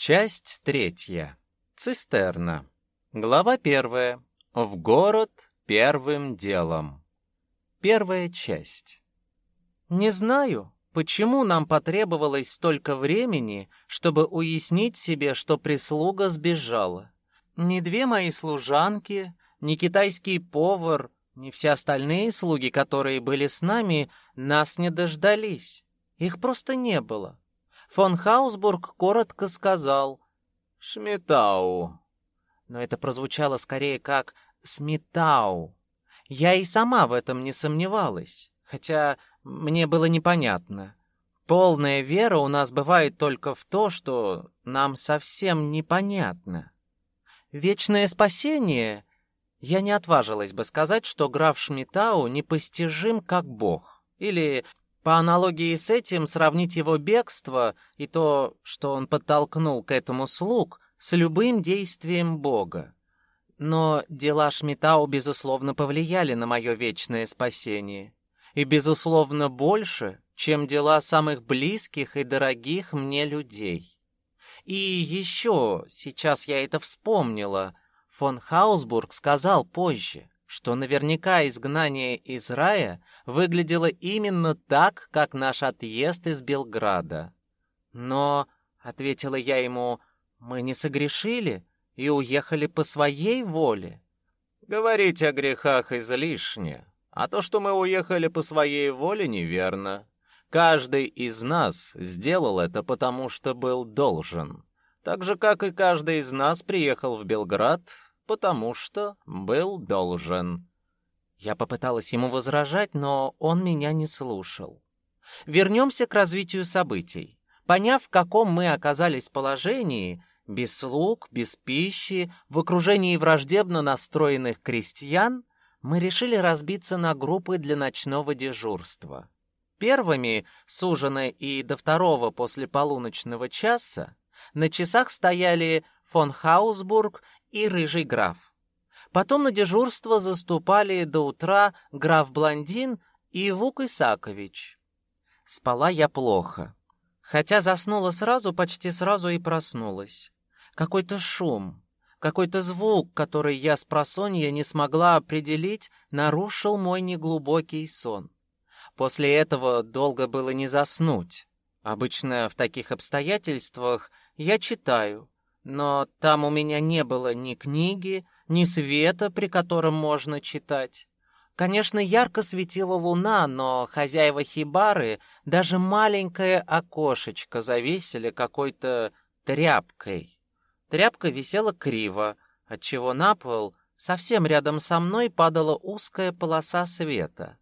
Часть третья. Цистерна. Глава первая. В город первым делом. Первая часть. Не знаю, почему нам потребовалось столько времени, чтобы уяснить себе, что прислуга сбежала. Ни две мои служанки, ни китайский повар, ни все остальные слуги, которые были с нами, нас не дождались. Их просто не было. Фон Хаусбург коротко сказал «Шметау». Но это прозвучало скорее как «сметау». Я и сама в этом не сомневалась, хотя мне было непонятно. Полная вера у нас бывает только в то, что нам совсем непонятно. Вечное спасение... Я не отважилась бы сказать, что граф Шмитау непостижим как бог. Или по аналогии с этим сравнить его бегство и то, что он подтолкнул к этому слуг, с любым действием Бога. Но дела Шмитау, безусловно, повлияли на мое вечное спасение. И, безусловно, больше, чем дела самых близких и дорогих мне людей. И еще, сейчас я это вспомнила, фон Хаусбург сказал позже, что наверняка изгнание из рая выглядело именно так, как наш отъезд из Белграда. Но, — ответила я ему, — мы не согрешили и уехали по своей воле. Говорить о грехах излишне, а то, что мы уехали по своей воле, неверно. Каждый из нас сделал это потому, что был должен. Так же, как и каждый из нас приехал в Белград потому что был должен. Я попыталась ему возражать, но он меня не слушал. Вернемся к развитию событий. Поняв, в каком мы оказались положении, без слуг, без пищи, в окружении враждебно настроенных крестьян, мы решили разбиться на группы для ночного дежурства. Первыми, с ужина и до второго после полуночного часа, на часах стояли фон Хаусбург и рыжий граф. Потом на дежурство заступали до утра граф-блондин и Вук Исакович. Спала я плохо. Хотя заснула сразу, почти сразу и проснулась. Какой-то шум, какой-то звук, который я с просонья не смогла определить, нарушил мой неглубокий сон. После этого долго было не заснуть. Обычно в таких обстоятельствах я читаю, но там у меня не было ни книги, ни света, при котором можно читать. Конечно, ярко светила луна, но хозяева хибары даже маленькое окошечко завесили какой-то тряпкой. Тряпка висела криво, отчего на пол совсем рядом со мной падала узкая полоса света.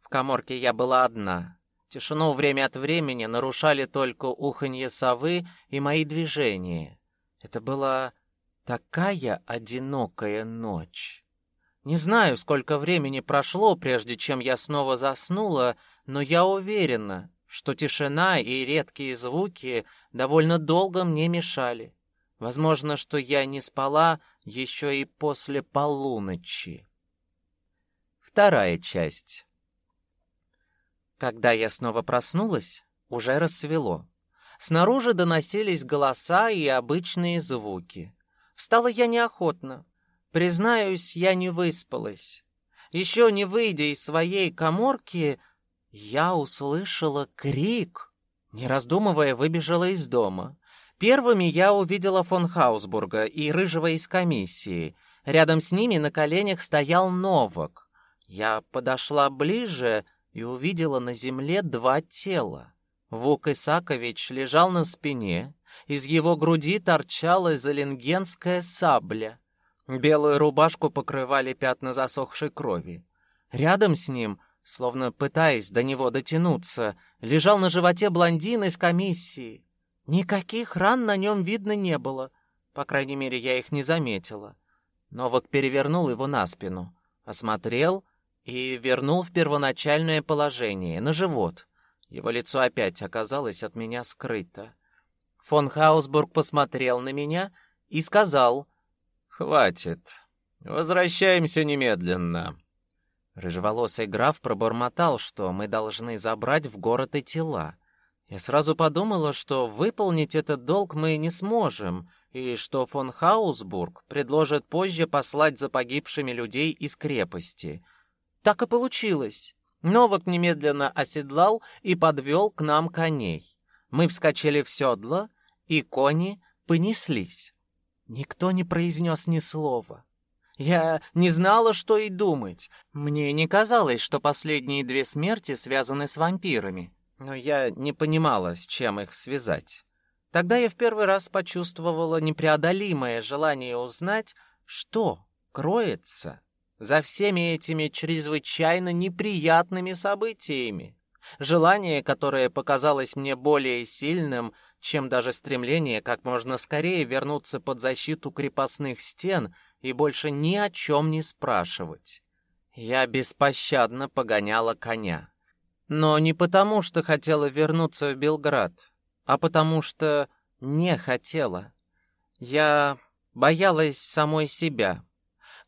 В коморке я была одна. Тишину время от времени нарушали только уханье совы и мои движения. Это была такая одинокая ночь. Не знаю, сколько времени прошло, прежде чем я снова заснула, но я уверена, что тишина и редкие звуки довольно долго мне мешали. Возможно, что я не спала еще и после полуночи. Вторая часть. Когда я снова проснулась, уже рассвело. Снаружи доносились голоса и обычные звуки. Встала я неохотно. Признаюсь, я не выспалась. Еще не выйдя из своей коморки, я услышала крик. Не раздумывая, выбежала из дома. Первыми я увидела фон Хаусбурга и Рыжего из комиссии. Рядом с ними на коленях стоял Новак. Я подошла ближе и увидела на земле два тела. Вук Исакович лежал на спине, из его груди торчала зеленгенская сабля. Белую рубашку покрывали пятна засохшей крови. Рядом с ним, словно пытаясь до него дотянуться, лежал на животе блондин из комиссии. Никаких ран на нем видно не было, по крайней мере, я их не заметила. Новак перевернул его на спину, осмотрел и вернул в первоначальное положение, на живот — его лицо опять оказалось от меня скрыто. Фон Хаусбург посмотрел на меня и сказал «Хватит, возвращаемся немедленно». Рыжеволосый граф пробормотал, что мы должны забрать в город и тела. Я сразу подумала, что выполнить этот долг мы не сможем, и что фон Хаусбург предложит позже послать за погибшими людей из крепости. Так и получилось. Новак немедленно оседлал и подвел к нам коней. Мы вскочили в седло, и кони понеслись. Никто не произнес ни слова. Я не знала, что и думать. Мне не казалось, что последние две смерти связаны с вампирами но я не понимала, с чем их связать. Тогда я в первый раз почувствовала непреодолимое желание узнать, что кроется за всеми этими чрезвычайно неприятными событиями. Желание, которое показалось мне более сильным, чем даже стремление как можно скорее вернуться под защиту крепостных стен и больше ни о чем не спрашивать. Я беспощадно погоняла коня. Но не потому, что хотела вернуться в Белград, а потому что не хотела. Я боялась самой себя.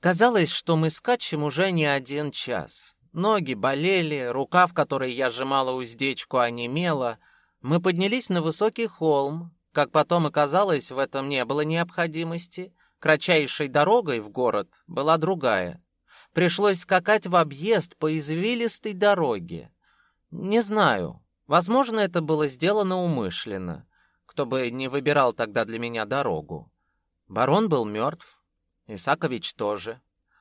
Казалось, что мы скачем уже не один час. Ноги болели, рука, в которой я сжимала уздечку, онемела. Мы поднялись на высокий холм. Как потом оказалось, в этом не было необходимости. Кратчайшей дорогой в город была другая. Пришлось скакать в объезд по извилистой дороге. Не знаю. Возможно, это было сделано умышленно. Кто бы не выбирал тогда для меня дорогу. Барон был мертв. Исакович тоже.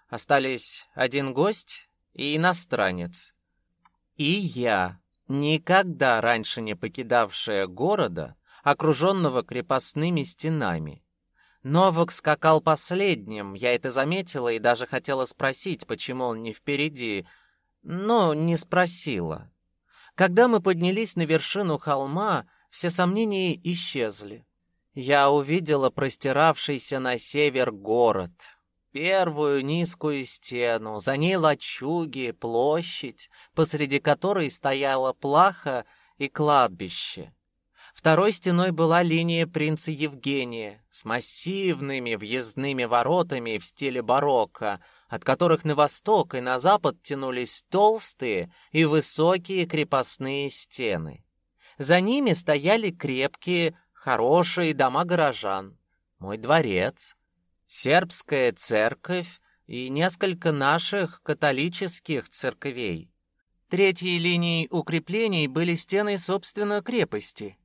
Остались один гость и иностранец. И я, никогда раньше не покидавшая города, окруженного крепостными стенами. Новак скакал последним, я это заметила и даже хотела спросить, почему он не впереди, но не спросила. Когда мы поднялись на вершину холма, все сомнения исчезли. Я увидела простиравшийся на север город. Первую низкую стену, за ней лачуги, площадь, посреди которой стояла плаха и кладбище. Второй стеной была линия принца Евгения с массивными въездными воротами в стиле барокко, от которых на восток и на запад тянулись толстые и высокие крепостные стены. За ними стояли крепкие, хорошие дома горожан, мой дворец, сербская церковь и несколько наших католических церквей. Третьей линией укреплений были стены, собственно, крепости.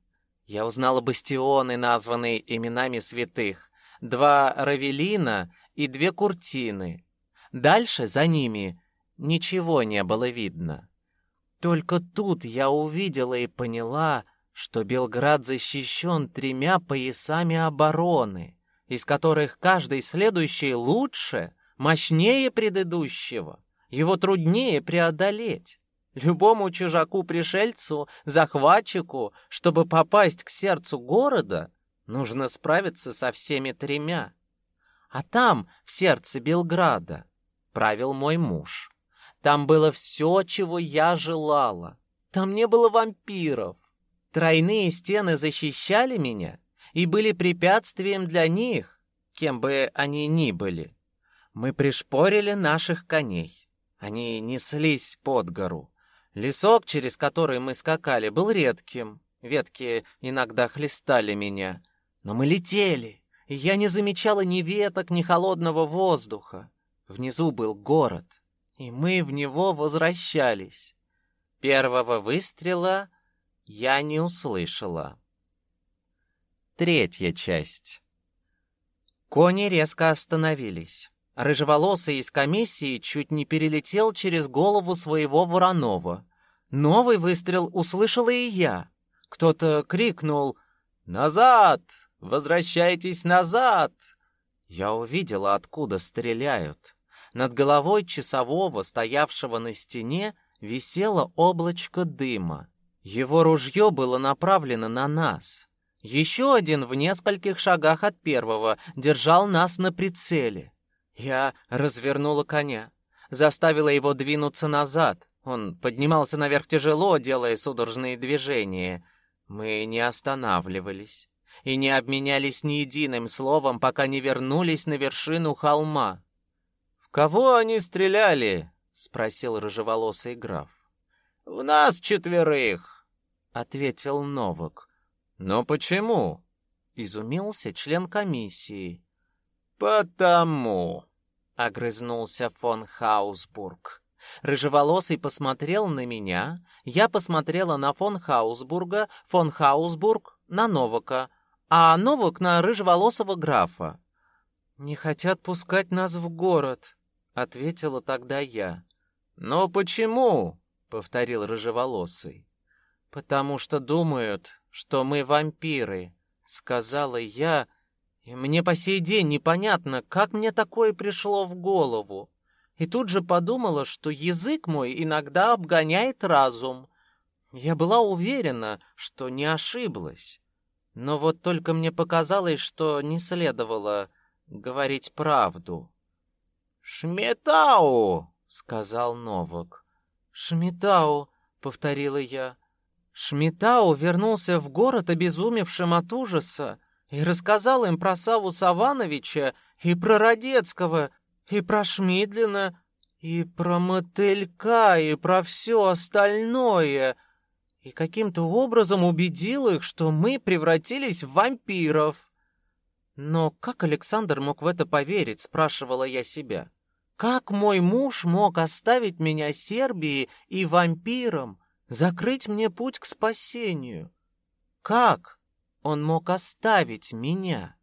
Я узнала бастионы, названные именами святых, два равелина и две куртины — Дальше за ними ничего не было видно. Только тут я увидела и поняла, что Белград защищен тремя поясами обороны, из которых каждый следующий лучше, мощнее предыдущего. Его труднее преодолеть. Любому чужаку-пришельцу, захватчику, чтобы попасть к сердцу города, нужно справиться со всеми тремя. А там, в сердце Белграда, правил мой муж. Там было все, чего я желала. Там не было вампиров. Тройные стены защищали меня и были препятствием для них, кем бы они ни были. Мы пришпорили наших коней. Они неслись под гору. Лесок, через который мы скакали, был редким. Ветки иногда хлестали меня. Но мы летели, и я не замечала ни веток, ни холодного воздуха. Внизу был город, и мы в него возвращались. Первого выстрела я не услышала. Третья часть. Кони резко остановились. Рыжеволосый из комиссии чуть не перелетел через голову своего Воронова. Новый выстрел услышала и я. Кто-то крикнул «Назад! Возвращайтесь назад!» Я увидела, откуда стреляют. Над головой часового, стоявшего на стене, висело облачко дыма. Его ружье было направлено на нас. Еще один в нескольких шагах от первого держал нас на прицеле. Я развернула коня, заставила его двинуться назад. Он поднимался наверх тяжело, делая судорожные движения. Мы не останавливались и не обменялись ни единым словом, пока не вернулись на вершину холма кого они стреляли?» — спросил рыжеволосый граф. «В нас четверых». — ответил Новак. «Но почему?» — изумился член комиссии. «Потому», — огрызнулся фон Хаусбург. Рыжеволосый посмотрел на меня, я посмотрела на фон Хаусбурга, фон Хаусбург на Новака, а Новак на рыжеволосого графа. «Не хотят пускать нас в город», — ответила тогда я. «Но почему?» — повторил рыжеволосый. «Потому что думают, что мы вампиры», — сказала я, и мне по сей день непонятно, как мне такое пришло в голову. И тут же подумала, что язык мой иногда обгоняет разум. Я была уверена, что не ошиблась. Но вот только мне показалось, что не следовало говорить правду. «Шметау!» — сказал Новак. «Шметау!» — повторила я. Шметау вернулся в город, обезумевшим от ужаса, и рассказал им про Саву Савановича и про Родецкого, и про Шмидлина, и про мотылька, и про все остальное, и каким-то образом убедил их, что мы превратились в вампиров. Но как Александр мог в это поверить, спрашивала я себя. Как мой муж мог оставить меня Сербии и вампиром, закрыть мне путь к спасению? Как он мог оставить меня?